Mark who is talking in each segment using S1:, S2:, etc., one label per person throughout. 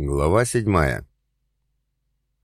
S1: Глава седьмая.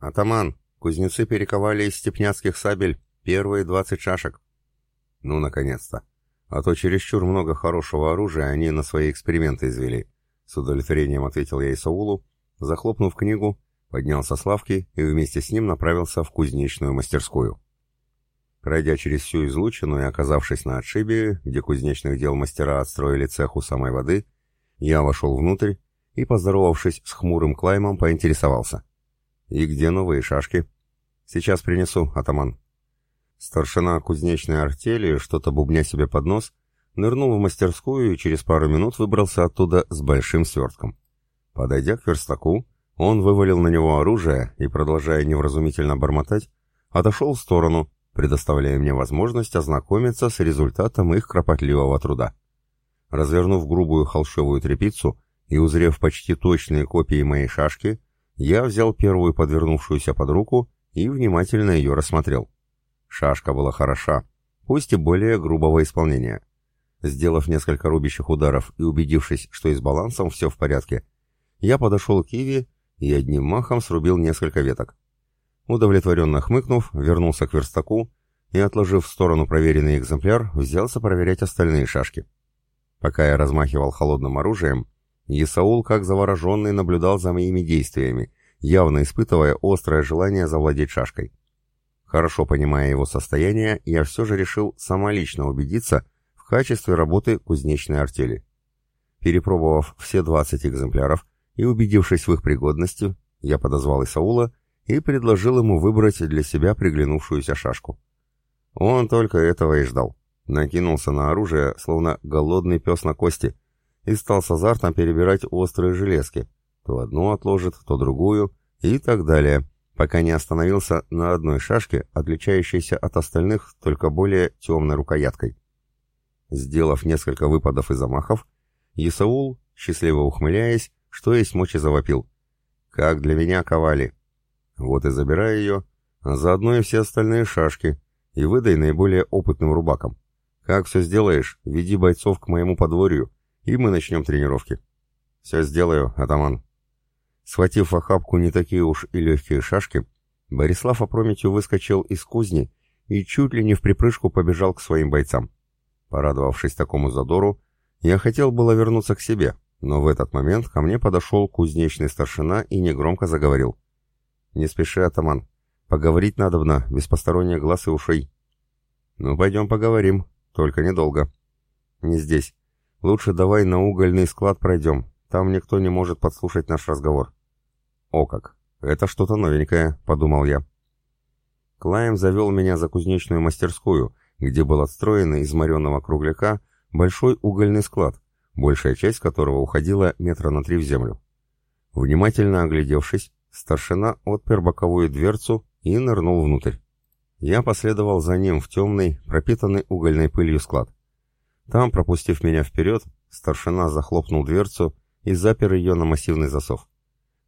S1: «Атаман, кузнецы перековали из степняцких сабель первые двадцать шашек». «Ну, наконец-то. А то чересчур много хорошего оружия они на свои эксперименты извели», — с удовлетворением ответил я Исаулу, захлопнув книгу, поднялся с лавки и вместе с ним направился в кузнечную мастерскую. Пройдя через всю излучину и оказавшись на отшибе, где кузнечных дел мастера отстроили цех у самой воды, я вошел внутрь и, поздоровавшись с хмурым Клаймом, поинтересовался. «И где новые шашки?» «Сейчас принесу, атаман». Старшина кузнечной артели, что-то бубня себе под нос, нырнул в мастерскую и через пару минут выбрался оттуда с большим свертком. Подойдя к верстаку, он вывалил на него оружие и, продолжая невразумительно бормотать, отошел в сторону, предоставляя мне возможность ознакомиться с результатом их кропотливого труда. Развернув грубую холщовую тряпицу, и, узрев почти точные копии моей шашки, я взял первую подвернувшуюся под руку и внимательно ее рассмотрел. Шашка была хороша, пусть и более грубого исполнения. Сделав несколько рубящих ударов и убедившись, что и с балансом все в порядке, я подошел к Иви и одним махом срубил несколько веток. Удовлетворенно хмыкнув, вернулся к верстаку и, отложив в сторону проверенный экземпляр, взялся проверять остальные шашки. Пока я размахивал холодным оружием, Исаул, как завороженный, наблюдал за моими действиями, явно испытывая острое желание завладеть шашкой. Хорошо понимая его состояние, я все же решил самолично убедиться в качестве работы кузнечной артели. Перепробовав все 20 экземпляров и убедившись в их пригодности, я подозвал Исаула и предложил ему выбрать для себя приглянувшуюся шашку. Он только этого и ждал. Накинулся на оружие, словно голодный пес на кости, и стал с азартом перебирать острые железки. То одну отложит, то другую и так далее, пока не остановился на одной шашке, отличающейся от остальных только более темной рукояткой. Сделав несколько выпадов и замахов, Исаул, счастливо ухмыляясь, что есть мочи завопил. «Как для меня ковали!» Вот и забирай ее, а заодно и все остальные шашки, и выдай наиболее опытным рубакам. Как все сделаешь, веди бойцов к моему подворью, и мы начнем тренировки. Все сделаю, атаман. Схватив в охапку не такие уж и легкие шашки, Борислав опрометью выскочил из кузни и чуть ли не в припрыжку побежал к своим бойцам. Порадовавшись такому задору, я хотел было вернуться к себе, но в этот момент ко мне подошел кузнечный старшина и негромко заговорил. «Не спеши, атаман. Поговорить надобно, без посторонних глаз и ушей». «Ну, пойдем поговорим, только недолго». «Не здесь. Лучше давай на угольный склад пройдем, там никто не может подслушать наш разговор». «О как! Это что-то новенькое», — подумал я. Клайм завел меня за кузнечную мастерскую, где был отстроен из моренного кругляка большой угольный склад, большая часть которого уходила метра на три в землю. Внимательно оглядевшись, старшина отпер боковую дверцу и нырнул внутрь. Я последовал за ним в темный, пропитанный угольной пылью склад. Там, пропустив меня вперед, старшина захлопнул дверцу и запер ее на массивный засов.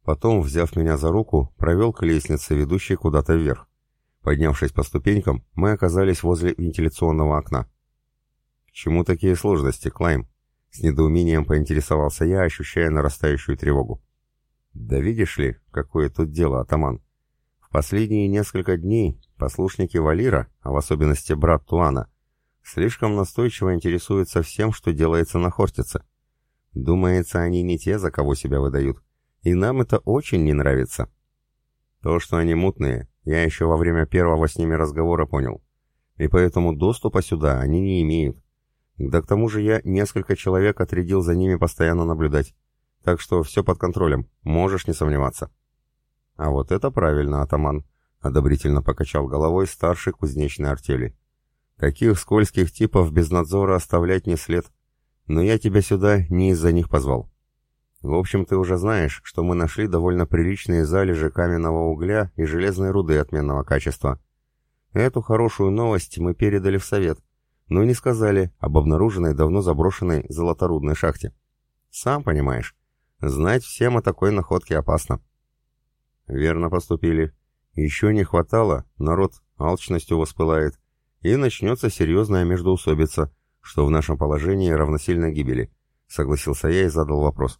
S1: Потом, взяв меня за руку, провел к лестнице, ведущей куда-то вверх. Поднявшись по ступенькам, мы оказались возле вентиляционного окна. «К чему такие сложности, Клайм?» С недоумением поинтересовался я, ощущая нарастающую тревогу. «Да видишь ли, какое тут дело, атаман. В последние несколько дней послушники Валира, а в особенности брат Туана, слишком настойчиво интересуются всем, что делается на Хортице. Думается, они не те, за кого себя выдают, и нам это очень не нравится. То, что они мутные, я еще во время первого с ними разговора понял, и поэтому доступа сюда они не имеют. Да к тому же я несколько человек отрядил за ними постоянно наблюдать, так что все под контролем, можешь не сомневаться. А вот это правильно, атаман, одобрительно покачал головой старший кузнечной артели. Таких скользких типов без надзора оставлять не след. Но я тебя сюда не из-за них позвал. В общем, ты уже знаешь, что мы нашли довольно приличные залежи каменного угля и железной руды отменного качества. Эту хорошую новость мы передали в совет, но не сказали об обнаруженной давно заброшенной золоторудной шахте. Сам понимаешь, знать всем о такой находке опасно. Верно поступили. Еще не хватало, народ алчностью воспылает, и начнется серьезная междоусобица, что в нашем положении равносильно гибели», — согласился я и задал вопрос.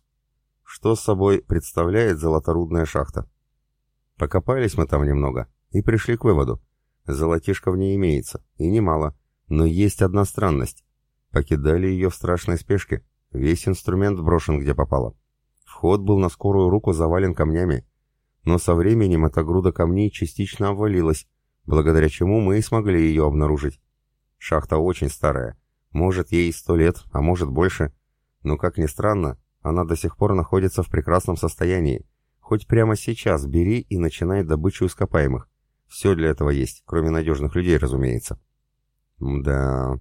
S1: что собой представляет золоторудная шахта. Покопались мы там немного и пришли к выводу. Золотишко в ней имеется, и немало, но есть одна странность. Покидали ее в страшной спешке, весь инструмент брошен где попало. Вход был на скорую руку завален камнями, но со временем эта груда камней частично обвалилась, благодаря чему мы и смогли ее обнаружить. Шахта очень старая, может ей сто лет, а может больше, но, как ни странно, она до сих пор находится в прекрасном состоянии. Хоть прямо сейчас бери и начинай добычу ископаемых. Все для этого есть, кроме надежных людей, разумеется. Да,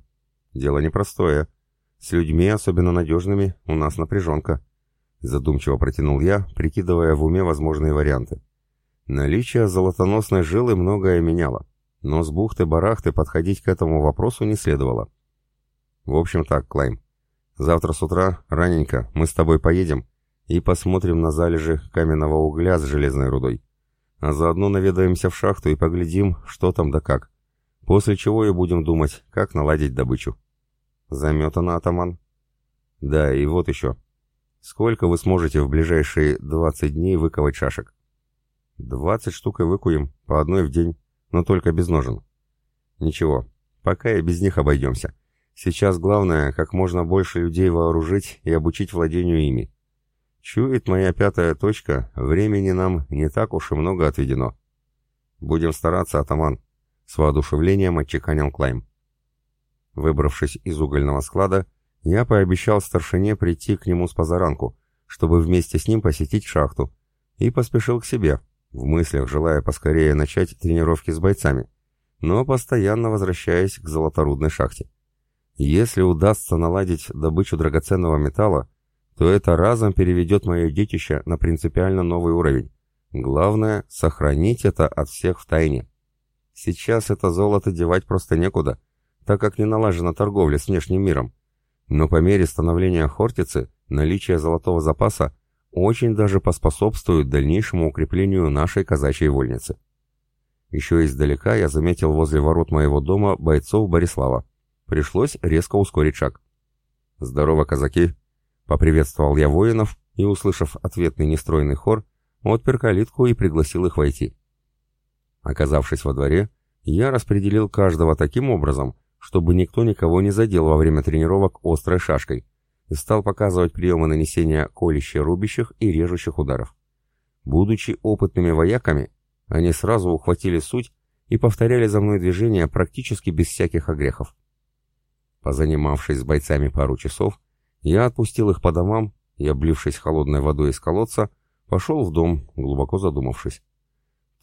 S1: дело непростое. С людьми, особенно надежными, у нас напряженка. Задумчиво протянул я, прикидывая в уме возможные варианты. Наличие золотоносной жилы многое меняло, но с бухты-барахты подходить к этому вопросу не следовало. В общем так, Клайм, завтра с утра, раненько, мы с тобой поедем и посмотрим на залежи каменного угля с железной рудой. А заодно наведаемся в шахту и поглядим, что там да как. После чего и будем думать, как наладить добычу. Заметано, атаман? Да, и вот еще. Сколько вы сможете в ближайшие 20 дней выковать шашек? 20 штук выкуем, по одной в день, но только без ножен. Ничего, пока и без них обойдемся. Сейчас главное, как можно больше людей вооружить и обучить владению ими. Чует моя пятая точка, времени нам не так уж и много отведено. Будем стараться, атаман. С воодушевлением отчеканил Клайм. Выбравшись из угольного склада, я пообещал старшине прийти к нему с позаранку, чтобы вместе с ним посетить шахту, и поспешил к себе, в мыслях желая поскорее начать тренировки с бойцами, но постоянно возвращаясь к золоторудной шахте. Если удастся наладить добычу драгоценного металла, то это разом переведет мое детище на принципиально новый уровень. Главное — сохранить это от всех в тайне. Сейчас это золото девать просто некуда, так как не налажена торговля с внешним миром. Но по мере становления Хортицы наличие золотого запаса очень даже поспособствует дальнейшему укреплению нашей казачьей вольницы. Еще издалека я заметил возле ворот моего дома бойцов Борислава. Пришлось резко ускорить шаг. «Здорово, казаки!» — поприветствовал я воинов и, услышав ответный нестройный хор, отпер калитку и пригласил их войти. Оказавшись во дворе, я распределил каждого таким образом, чтобы никто никого не задел во время тренировок острой шашкой, и стал показывать приемы нанесения колюще-рубящих и режущих ударов. Будучи опытными вояками, они сразу ухватили суть и повторяли за мной движения практически без всяких огрехов. Позанимавшись с бойцами пару часов, я отпустил их по домам и, облившись холодной водой из колодца, пошел в дом, глубоко задумавшись.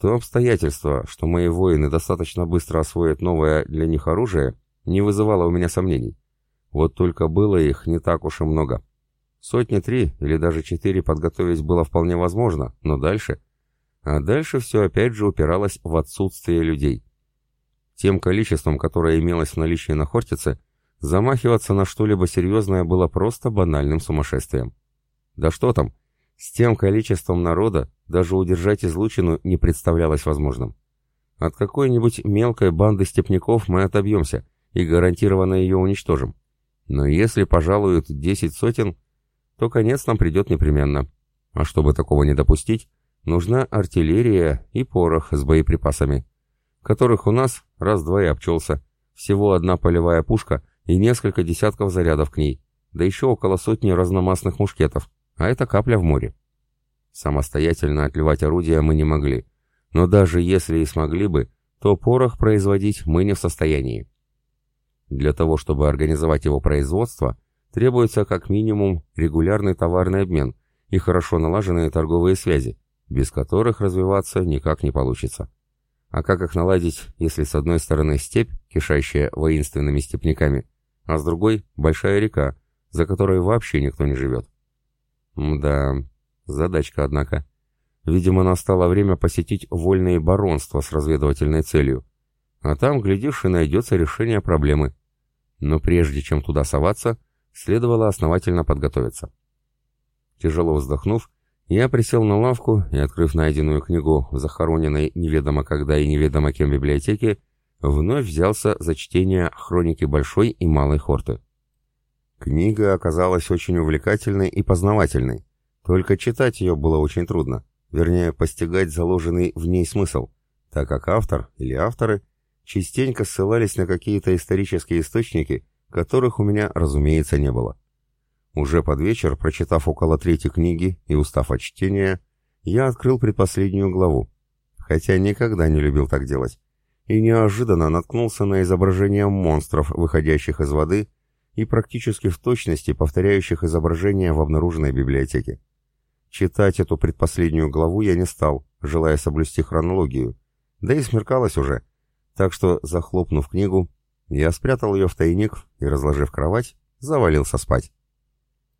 S1: То обстоятельство, что мои воины достаточно быстро освоят новое для них оружие, не вызывало у меня сомнений. Вот только было их не так уж и много. Сотни три или даже четыре подготовить было вполне возможно, но дальше... А дальше все опять же упиралось в отсутствие людей. Тем количеством, которое имелось в наличии на Хортице, замахиваться на что-либо серьезное было просто банальным сумасшествием. Да что там, с тем количеством народа даже удержать излучину не представлялось возможным. От какой-нибудь мелкой банды степняков мы отобьемся и гарантированно ее уничтожим. Но если пожалуют десять сотен, то конец нам придет непременно. А чтобы такого не допустить, нужна артиллерия и порох с боеприпасами, которых у нас раз-два и обчелся. Всего одна полевая пушка и несколько десятков зарядов к ней, да еще около сотни разномастных мушкетов, а это капля в море. Самостоятельно отливать орудия мы не могли, но даже если и смогли бы, то порох производить мы не в состоянии. Для того, чтобы организовать его производство, требуется как минимум регулярный товарный обмен и хорошо налаженные торговые связи, без которых развиваться никак не получится. А как их наладить, если с одной стороны степь, кишащая воинственными степняками, а с другой — большая река, за которой вообще никто не живет? Мда, задачка, однако. Видимо, настало время посетить вольные баронства с разведывательной целью. А там, глядишь, и найдется решение проблемы. Но прежде чем туда соваться, следовало основательно подготовиться. Тяжело вздохнув, я присел на лавку и, открыв найденную книгу в захороненной неведомо когда и неведомо кем библиотеке, вновь взялся за чтение хроники Большой и Малой Хорты. Книга оказалась очень увлекательной и познавательной, Только читать ее было очень трудно, вернее, постигать заложенный в ней смысл, так как автор или авторы частенько ссылались на какие-то исторические источники, которых у меня, разумеется, не было. Уже под вечер, прочитав около трети книги и устав от чтения, я открыл предпоследнюю главу, хотя никогда не любил так делать, и неожиданно наткнулся на изображение монстров, выходящих из воды, и практически в точности повторяющих изображения в обнаруженной библиотеке. Читать эту предпоследнюю главу я не стал, желая соблюсти хронологию, да и смеркалось уже, так что, захлопнув книгу, я спрятал ее в тайник и, разложив кровать, завалился спать.